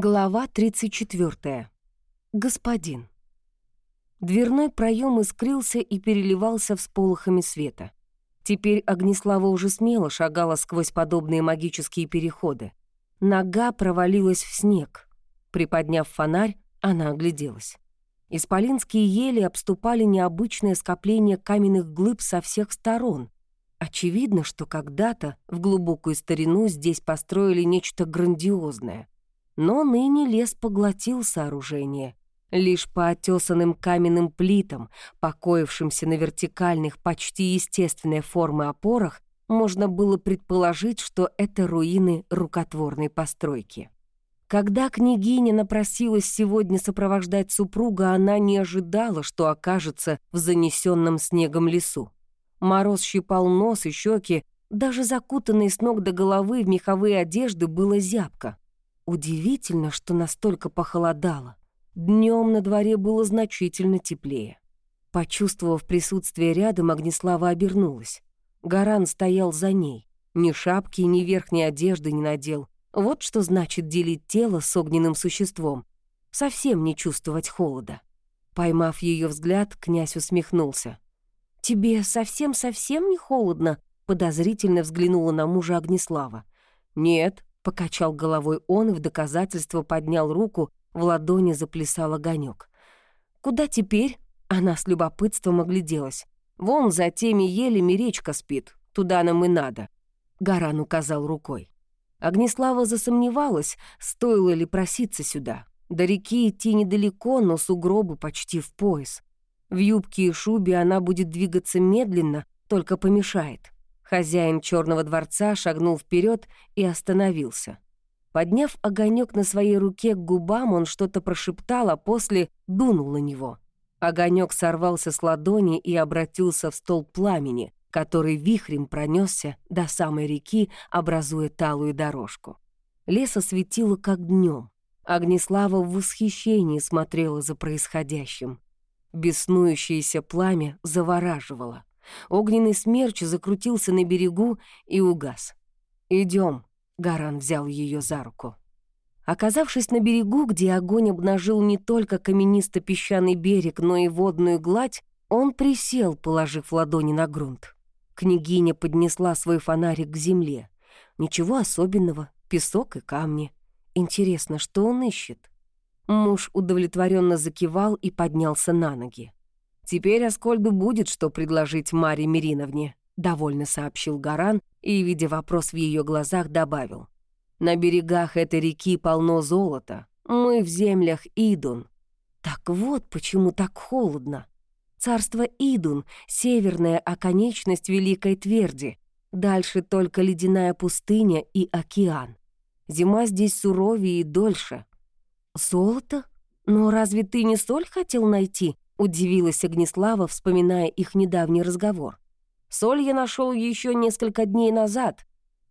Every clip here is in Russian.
Глава 34. Господин. Дверной проем искрился и переливался всполохами света. Теперь Огнеслава уже смело шагала сквозь подобные магические переходы. Нога провалилась в снег. Приподняв фонарь, она огляделась. Исполинские ели обступали необычное скопление каменных глыб со всех сторон. Очевидно, что когда-то, в глубокую старину, здесь построили нечто грандиозное — но ныне лес поглотил сооружение. Лишь по отесанным каменным плитам, покоившимся на вертикальных, почти естественной формы опорах, можно было предположить, что это руины рукотворной постройки. Когда княгиня напросилась сегодня сопровождать супруга, она не ожидала, что окажется в занесенном снегом лесу. Мороз щипал нос и щеки, даже закутанный с ног до головы в меховые одежды было зябко. Удивительно, что настолько похолодало. Днем на дворе было значительно теплее. Почувствовав присутствие рядом, Огнеслава обернулась. Гаран стоял за ней. Ни шапки, ни верхней одежды не надел. Вот что значит делить тело с огненным существом. Совсем не чувствовать холода. Поймав ее взгляд, князь усмехнулся. «Тебе совсем-совсем не холодно?» подозрительно взглянула на мужа Огнеслава. «Нет», Покачал головой он и в доказательство поднял руку, в ладони заплясал огонек. «Куда теперь?» Она с любопытством огляделась. «Вон за теми елями речка спит, туда нам и надо», — Гаран указал рукой. Огнеслава засомневалась, стоило ли проситься сюда. До реки идти недалеко, но сугробы почти в пояс. В юбке и шубе она будет двигаться медленно, только помешает. Хозяин черного дворца шагнул вперед и остановился. Подняв огонек на своей руке к губам, он что-то прошептал, а после дунул на него. Огонек сорвался с ладони и обратился в столб пламени, который вихрем пронесся до самой реки, образуя талую дорожку. Лес осветило как днем. Огнеслава в восхищении смотрела за происходящим. Беснующееся пламя завораживало. Огненный смерч закрутился на берегу и угас. Идем, Гаран взял ее за руку. Оказавшись на берегу, где огонь обнажил не только каменисто-песчаный берег, но и водную гладь, он присел, положив ладони на грунт. Княгиня поднесла свой фонарик к земле. Ничего особенного, песок и камни. Интересно, что он ищет? Муж удовлетворенно закивал и поднялся на ноги. «Теперь Аскольду будет, что предложить Маре Мириновне», — довольно сообщил Гаран и, видя вопрос в ее глазах, добавил. «На берегах этой реки полно золота. Мы в землях Идун». «Так вот почему так холодно. Царство Идун — северная оконечность Великой Тверди. Дальше только ледяная пустыня и океан. Зима здесь суровее и дольше». «Золото? Но разве ты не соль хотел найти?» Удивилась Огнеслава, вспоминая их недавний разговор. Соль я нашел еще несколько дней назад,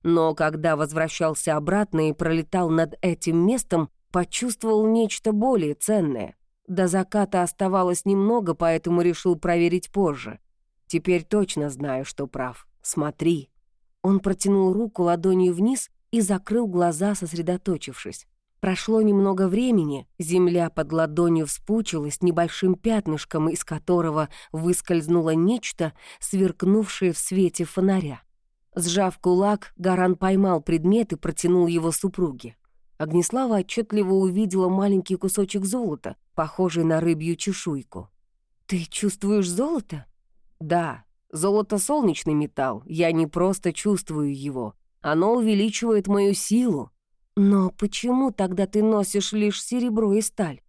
но когда возвращался обратно и пролетал над этим местом, почувствовал нечто более ценное. До заката оставалось немного, поэтому решил проверить позже. Теперь точно знаю, что прав. Смотри. Он протянул руку ладонью вниз и закрыл глаза, сосредоточившись. Прошло немного времени, земля под ладонью вспучилась небольшим пятнышком, из которого выскользнуло нечто, сверкнувшее в свете фонаря. Сжав кулак, Гаран поймал предмет и протянул его супруге. Огнеслава отчетливо увидела маленький кусочек золота, похожий на рыбью чешуйку. «Ты чувствуешь золото?» «Да, золото — солнечный металл, я не просто чувствую его. Оно увеличивает мою силу, «Но почему тогда ты носишь лишь серебро и сталь?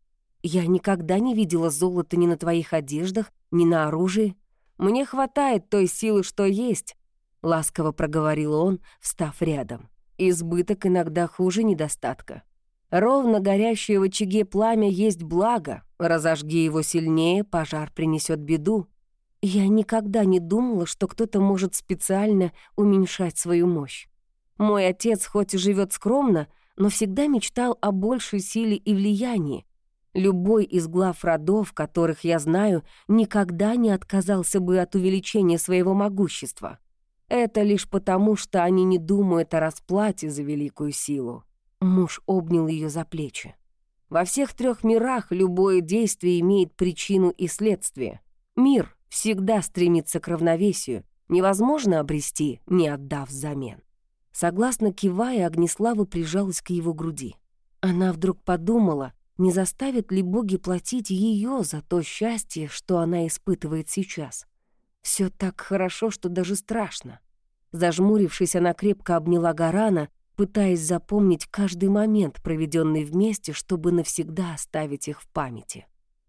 Я никогда не видела золота ни на твоих одеждах, ни на оружии. Мне хватает той силы, что есть», — ласково проговорил он, встав рядом. «Избыток иногда хуже недостатка. Ровно горящее в очаге пламя есть благо. Разожги его сильнее, пожар принесет беду. Я никогда не думала, что кто-то может специально уменьшать свою мощь. Мой отец хоть и живет скромно, но всегда мечтал о большей силе и влиянии. Любой из глав родов, которых я знаю, никогда не отказался бы от увеличения своего могущества. Это лишь потому, что они не думают о расплате за великую силу. Муж обнял ее за плечи. Во всех трех мирах любое действие имеет причину и следствие. Мир всегда стремится к равновесию, невозможно обрести, не отдав взамен. Согласно кивая, Огнеслава прижалась к его груди. Она вдруг подумала, не заставят ли боги платить ее за то счастье, что она испытывает сейчас. Все так хорошо, что даже страшно. Зажмурившись, она крепко обняла Гарана, пытаясь запомнить каждый момент, проведенный вместе, чтобы навсегда оставить их в памяти.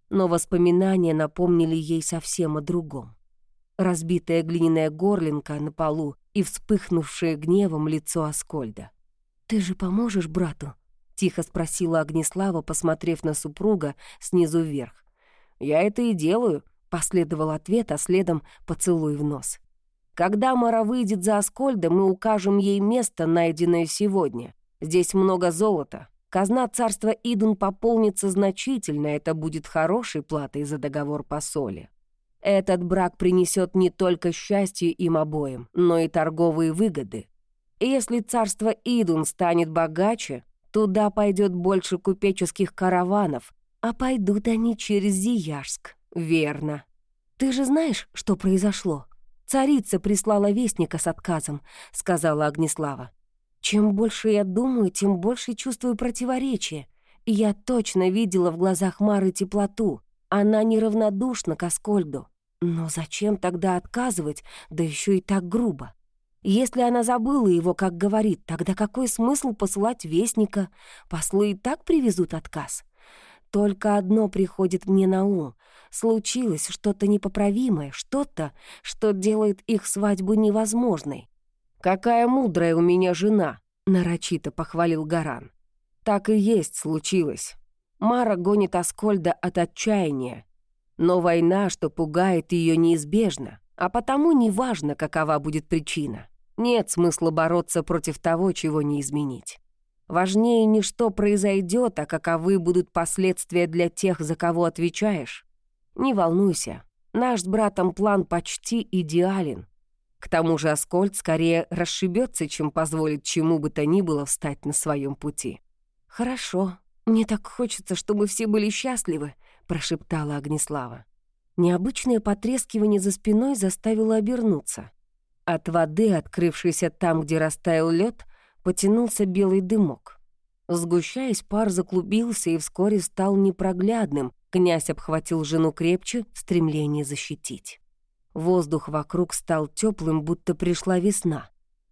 Но воспоминания напомнили ей совсем о другом. Разбитая глиняная горлинка на полу и вспыхнувшее гневом лицо Аскольда. «Ты же поможешь брату?» — тихо спросила Огнеслава, посмотрев на супруга снизу вверх. «Я это и делаю», — последовал ответ, а следом поцелуй в нос. «Когда Мара выйдет за Аскольда, мы укажем ей место, найденное сегодня. Здесь много золота. Казна царства Идун пополнится значительно, это будет хорошей платой за договор по соли. Этот брак принесет не только счастье им обоим, но и торговые выгоды. Если царство Идун станет богаче, туда пойдет больше купеческих караванов, а пойдут они через Зияжск, верно. Ты же знаешь, что произошло? Царица прислала вестника с отказом, сказала Огнеслава. Чем больше я думаю, тем больше чувствую противоречие. И я точно видела в глазах Мары теплоту. Она неравнодушна к Аскольду. Но зачем тогда отказывать, да еще и так грубо? Если она забыла его, как говорит, тогда какой смысл посылать вестника? Послы и так привезут отказ. Только одно приходит мне на ум. Случилось что-то непоправимое, что-то, что делает их свадьбу невозможной. «Какая мудрая у меня жена!» — нарочито похвалил Гаран. «Так и есть случилось. Мара гонит Аскольда от отчаяния. Но война, что пугает ее, неизбежна, а потому неважно, какова будет причина. Нет смысла бороться против того, чего не изменить. Важнее не что произойдет, а каковы будут последствия для тех, за кого отвечаешь. Не волнуйся, наш с братом план почти идеален. К тому же Аскольд скорее расшибется, чем позволит чему бы то ни было встать на своем пути. «Хорошо», «Мне так хочется, чтобы все были счастливы», — прошептала Огнеслава. Необычное потрескивание за спиной заставило обернуться. От воды, открывшейся там, где растаял лед, потянулся белый дымок. Сгущаясь, пар заклубился и вскоре стал непроглядным. Князь обхватил жену крепче в стремлении защитить. Воздух вокруг стал теплым, будто пришла весна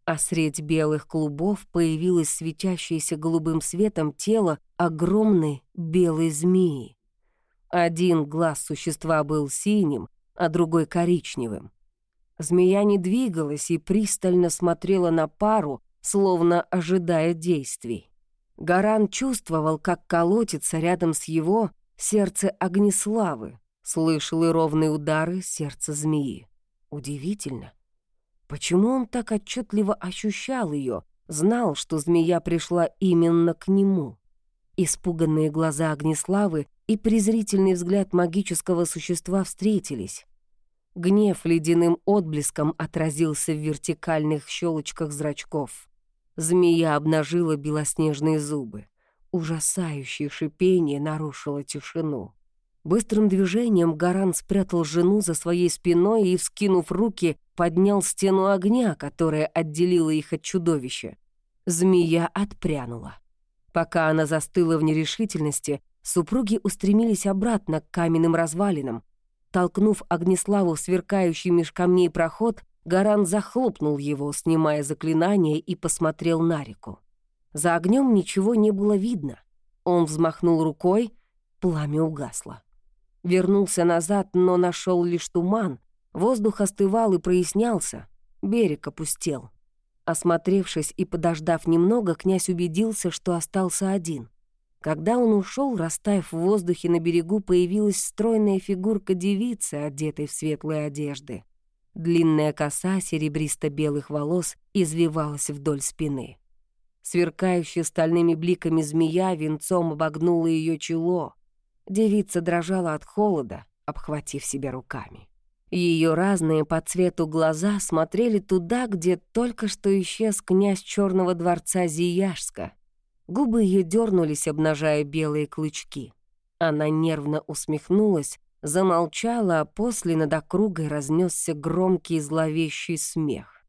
а средь белых клубов появилось светящееся голубым светом тело огромной белой змеи. Один глаз существа был синим, а другой — коричневым. Змея не двигалась и пристально смотрела на пару, словно ожидая действий. Гаран чувствовал, как колотится рядом с его сердце огнеславы, слышал и ровные удары сердца змеи. Удивительно. Почему он так отчетливо ощущал ее, знал, что змея пришла именно к нему? Испуганные глаза Огнеславы и презрительный взгляд магического существа встретились. Гнев ледяным отблеском отразился в вертикальных щелочках зрачков. Змея обнажила белоснежные зубы. Ужасающее шипение нарушило тишину. Быстрым движением Гаран спрятал жену за своей спиной и, вскинув руки, поднял стену огня, которая отделила их от чудовища. Змея отпрянула. Пока она застыла в нерешительности, супруги устремились обратно к каменным развалинам. Толкнув Огнеславу в сверкающий меж камней проход, Гаран захлопнул его, снимая заклинание, и посмотрел на реку. За огнем ничего не было видно. Он взмахнул рукой, пламя угасло. Вернулся назад, но нашел лишь туман, Воздух остывал и прояснялся, берег опустел. Осмотревшись и подождав немного, князь убедился, что остался один. Когда он ушел, растаяв в воздухе на берегу, появилась стройная фигурка девицы, одетой в светлые одежды. Длинная коса серебристо-белых волос извивалась вдоль спины. Сверкающая стальными бликами змея венцом обогнула ее чело. Девица дрожала от холода, обхватив себя руками. Ее разные по цвету глаза смотрели туда, где только что исчез князь Черного дворца Зияжска. Губы ее дернулись, обнажая белые клычки. Она нервно усмехнулась, замолчала, а после над округой разнесся громкий зловещий смех.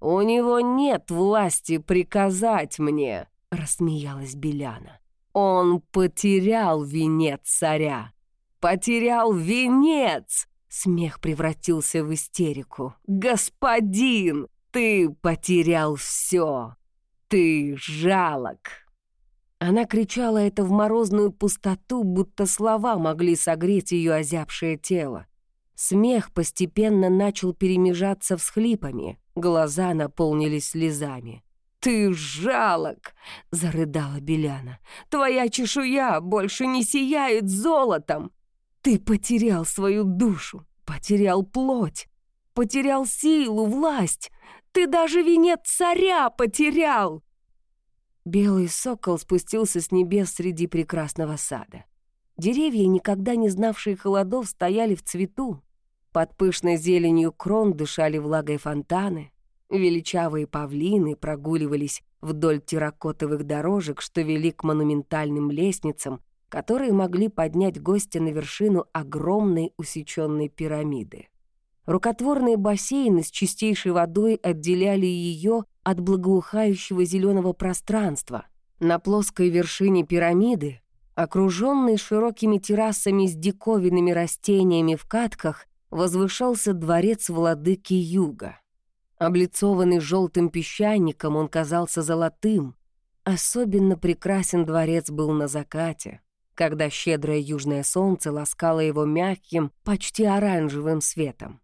«У него нет власти приказать мне!» — рассмеялась Беляна. «Он потерял венец царя! Потерял венец!» Смех превратился в истерику. «Господин, ты потерял все! Ты жалок!» Она кричала это в морозную пустоту, будто слова могли согреть ее озябшее тело. Смех постепенно начал перемежаться всхлипами, глаза наполнились слезами. «Ты жалок!» — зарыдала Беляна. «Твоя чешуя больше не сияет золотом! Ты потерял свою душу, потерял плоть, потерял силу, власть! Ты даже венец царя потерял!» Белый сокол спустился с небес среди прекрасного сада. Деревья, никогда не знавшие холодов, стояли в цвету. Под пышной зеленью крон дышали влагой фонтаны. Величавые павлины прогуливались вдоль терракотовых дорожек, что вели к монументальным лестницам, которые могли поднять гостя на вершину огромной усеченной пирамиды. Рукотворные бассейны с чистейшей водой отделяли ее от благоухающего зеленого пространства. На плоской вершине пирамиды, окруженной широкими террасами с диковинными растениями в катках, возвышался дворец владыки Юга. Облицованный желтым песчаником, он казался золотым. Особенно прекрасен дворец был на закате, когда щедрое южное солнце ласкало его мягким, почти оранжевым светом.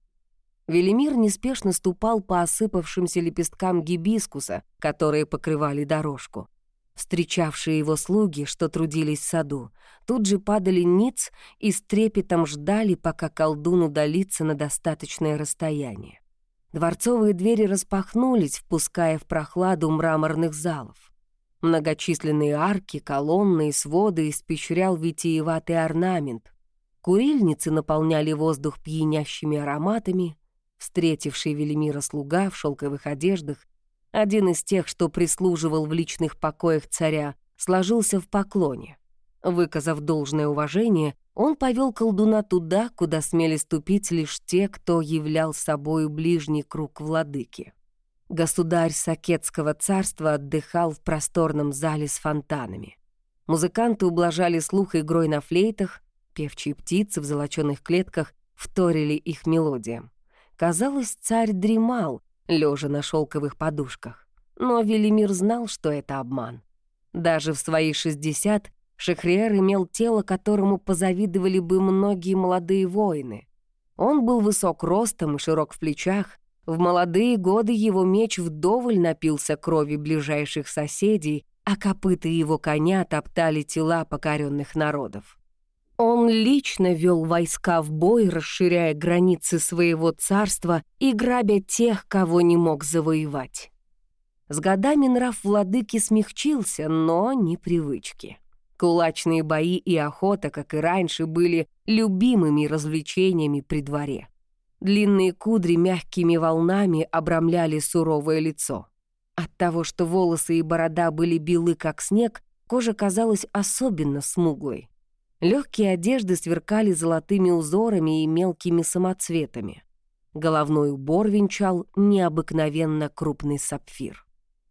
Велимир неспешно ступал по осыпавшимся лепесткам гибискуса, которые покрывали дорожку. Встречавшие его слуги, что трудились в саду, тут же падали ниц и с трепетом ждали, пока колдун удалится на достаточное расстояние. Дворцовые двери распахнулись, впуская в прохладу мраморных залов. Многочисленные арки, колонны и своды испещрял витиеватый орнамент. Курильницы наполняли воздух пьянящими ароматами, Встретивший Велимира слуга в шелковых одеждах, один из тех, что прислуживал в личных покоях царя, сложился в поклоне. Выказав должное уважение, он повел колдуна туда, куда смели ступить лишь те, кто являл собою ближний круг владыки. Государь Сакетского царства отдыхал в просторном зале с фонтанами. Музыканты ублажали слух игрой на флейтах, певчие птицы в золочёных клетках вторили их мелодиям. Казалось, царь дремал, лежа на шелковых подушках. Но Велимир знал, что это обман. Даже в свои 60 Шехриер имел тело, которому позавидовали бы многие молодые воины. Он был высок ростом и широк в плечах. В молодые годы его меч вдоволь напился крови ближайших соседей, а копыта его коня топтали тела покоренных народов. Он лично вел войска в бой, расширяя границы своего царства и грабя тех, кого не мог завоевать. С годами нрав владыки смягчился, но не привычки. Кулачные бои и охота, как и раньше, были любимыми развлечениями при дворе. Длинные кудри мягкими волнами обрамляли суровое лицо. От того, что волосы и борода были белы, как снег, кожа казалась особенно смуглой. Легкие одежды сверкали золотыми узорами и мелкими самоцветами. Головной убор венчал необыкновенно крупный сапфир.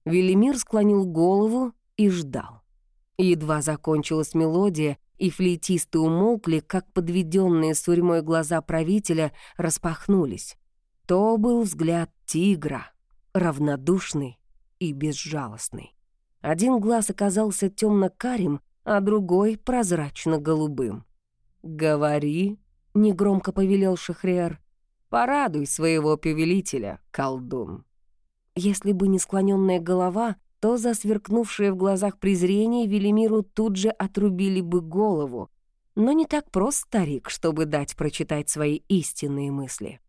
Велимир склонил голову и ждал. Едва закончилась мелодия, и флейтисты умолкли, как подведенные сурьмой глаза правителя распахнулись. То был взгляд тигра, равнодушный и безжалостный. Один глаз оказался темно-карим, а другой прозрачно-голубым. «Говори», — негромко повелел Шахриар, — «порадуй своего повелителя, колдун». Если бы не склоненная голова, то за сверкнувшее в глазах презрение Велимиру тут же отрубили бы голову. Но не так прост старик, чтобы дать прочитать свои истинные мысли.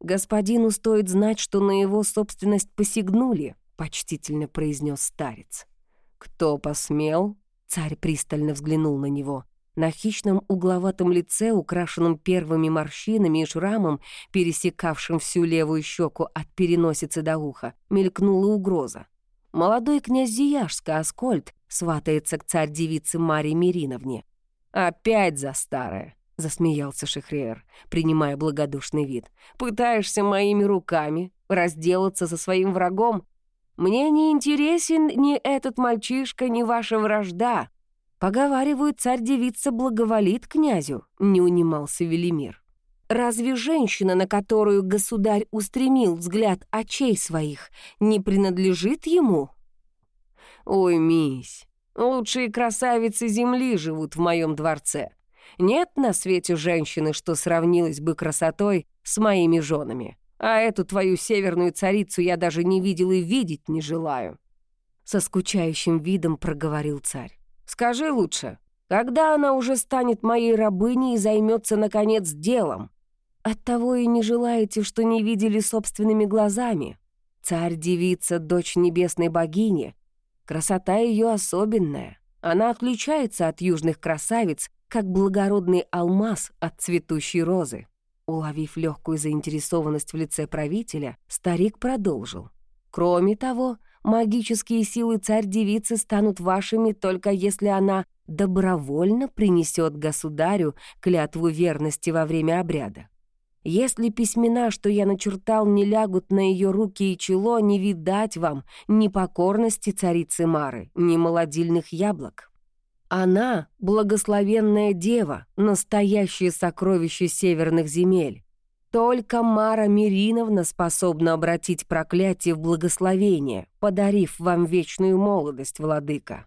«Господину стоит знать, что на его собственность посягнули», — почтительно произнес старец. «Кто посмел?» Царь пристально взглянул на него. На хищном угловатом лице, украшенном первыми морщинами и шрамом, пересекавшим всю левую щеку от переносицы до уха, мелькнула угроза. Молодой князь Зияшска Аскольд, сватается к царь-девице Марии Мириновне. «Опять за старое!» — засмеялся Шехриер, принимая благодушный вид. «Пытаешься моими руками разделаться со своим врагом? Мне не интересен ни этот мальчишка, ни ваша вражда. Поговаривают, царь-девица благоволит князю», — не унимался Велимир. «Разве женщина, на которую государь устремил взгляд очей своих, не принадлежит ему?» «Ой, мись, лучшие красавицы земли живут в моем дворце. Нет на свете женщины, что сравнилась бы красотой с моими женами. А эту твою северную царицу я даже не видел и видеть не желаю». Со скучающим видом проговорил царь. «Скажи лучше, когда она уже станет моей рабыней и займется, наконец, делом? Оттого и не желаете, что не видели собственными глазами. Царь-девица, дочь небесной богини. Красота ее особенная. Она отличается от южных красавиц, как благородный алмаз от цветущей розы. Уловив легкую заинтересованность в лице правителя, старик продолжил. «Кроме того, магические силы царь-девицы станут вашими только если она добровольно принесет государю клятву верности во время обряда. Если письмена, что я начертал, не лягут на ее руки и чело, не видать вам ни покорности царицы Мары, ни молодильных яблок. Она — благословенная дева, настоящее сокровище северных земель. Только Мара Мириновна способна обратить проклятие в благословение, подарив вам вечную молодость, владыка.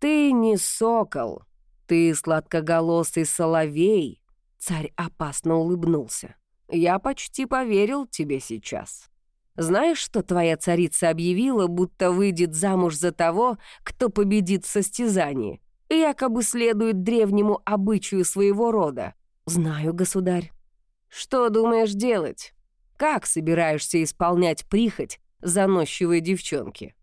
Ты не сокол, ты сладкоголосый соловей. Царь опасно улыбнулся. Я почти поверил тебе сейчас. Знаешь, что твоя царица объявила, будто выйдет замуж за того, кто победит в состязании? якобы следует древнему обычаю своего рода. Знаю, государь. Что думаешь делать? Как собираешься исполнять прихоть заносчивой девчонки?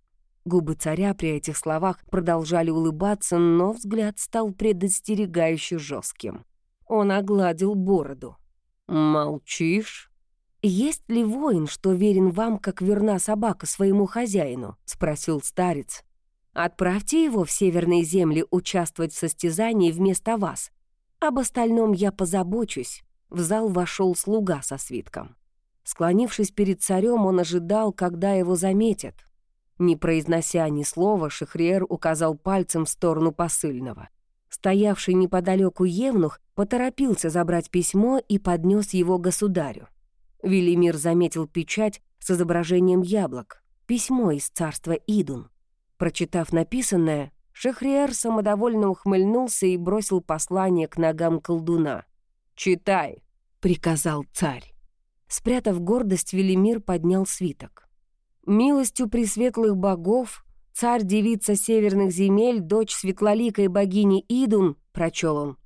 Губы царя при этих словах продолжали улыбаться, но взгляд стал предостерегающе жестким. Он огладил бороду. «Молчишь?» «Есть ли воин, что верен вам, как верна собака своему хозяину?» — спросил старец. Отправьте его в северные земли участвовать в состязании вместо вас. Об остальном я позабочусь». В зал вошел слуга со свитком. Склонившись перед царем, он ожидал, когда его заметят. Не произнося ни слова, Шахриер указал пальцем в сторону посыльного. Стоявший неподалеку Евнух поторопился забрать письмо и поднес его государю. Велимир заметил печать с изображением яблок, письмо из царства Идун. Прочитав написанное, Шехриар самодовольно ухмыльнулся и бросил послание к ногам колдуна. «Читай», — приказал царь. Спрятав гордость, Велимир поднял свиток. «Милостью пресветлых богов, царь-девица северных земель, дочь светлоликой богини Идун», — прочел он.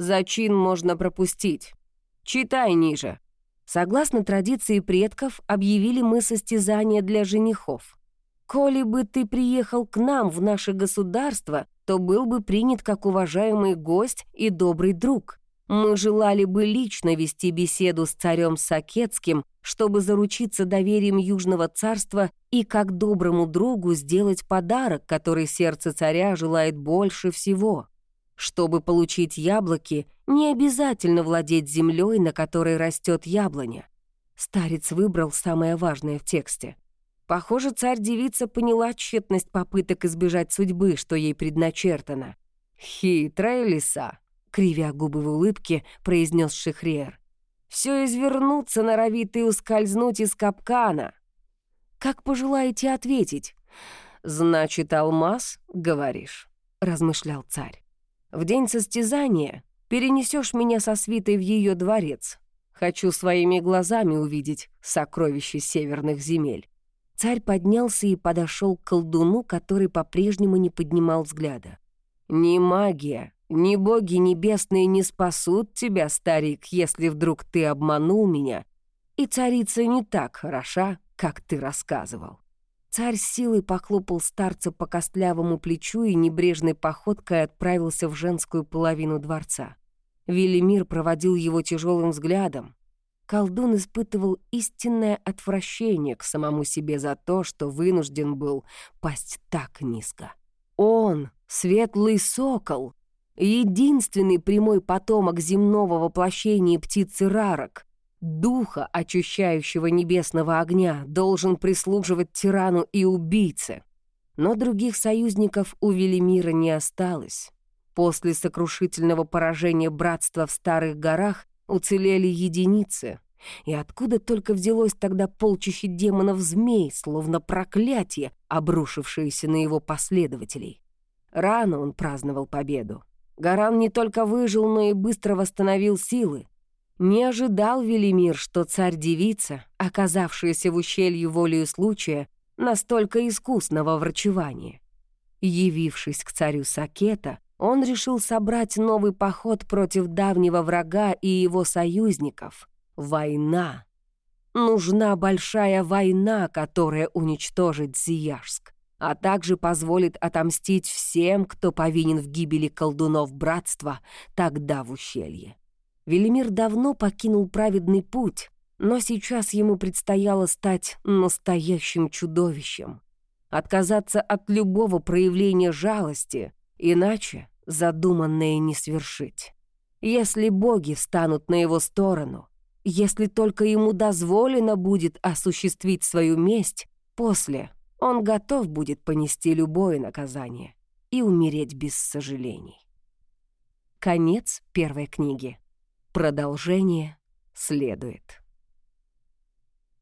«Зачин можно пропустить. Читай ниже». Согласно традиции предков, объявили мы состязание для женихов. Коли бы ты приехал к нам в наше государство, то был бы принят как уважаемый гость и добрый друг. Мы желали бы лично вести беседу с царем Сакетским, чтобы заручиться доверием Южного царства и как доброму другу сделать подарок, который сердце царя желает больше всего. Чтобы получить яблоки, не обязательно владеть землей, на которой растет яблоня. Старец выбрал самое важное в тексте. Похоже, царь-девица поняла тщетность попыток избежать судьбы, что ей предначертано. «Хитрая лиса», — кривя губы в улыбке, произнес Шихриер. «Все извернуться норовит и ускользнуть из капкана». «Как пожелаете ответить?» «Значит, алмаз, говоришь», — размышлял царь. «В день состязания перенесешь меня со свитой в ее дворец. Хочу своими глазами увидеть сокровища северных земель». Царь поднялся и подошел к колдуну, который по-прежнему не поднимал взгляда. «Ни магия, ни боги небесные не спасут тебя, старик, если вдруг ты обманул меня, и царица не так хороша, как ты рассказывал». Царь силой похлопал старца по костлявому плечу и небрежной походкой отправился в женскую половину дворца. Велимир проводил его тяжелым взглядом, колдун испытывал истинное отвращение к самому себе за то, что вынужден был пасть так низко. Он, светлый сокол, единственный прямой потомок земного воплощения птицы Рарок, духа, очищающего небесного огня, должен прислуживать тирану и убийце. Но других союзников у Велимира не осталось. После сокрушительного поражения братства в Старых горах уцелели единицы. И откуда только взялось тогда полчище демонов-змей, словно проклятие, обрушившееся на его последователей? Рано он праздновал победу. Гаран не только выжил, но и быстро восстановил силы. Не ожидал Велимир, что царь-девица, оказавшаяся в ущелье волею случая, настолько искусна во врачевании. Явившись к царю Сакета, он решил собрать новый поход против давнего врага и его союзников. Война. Нужна большая война, которая уничтожит Зияжск, а также позволит отомстить всем, кто повинен в гибели колдунов братства тогда в ущелье. Велимир давно покинул праведный путь, но сейчас ему предстояло стать настоящим чудовищем. Отказаться от любого проявления жалости, иначе задуманное не свершить. Если боги встанут на его сторону, если только ему дозволено будет осуществить свою месть, после он готов будет понести любое наказание и умереть без сожалений. Конец первой книги. Продолжение следует.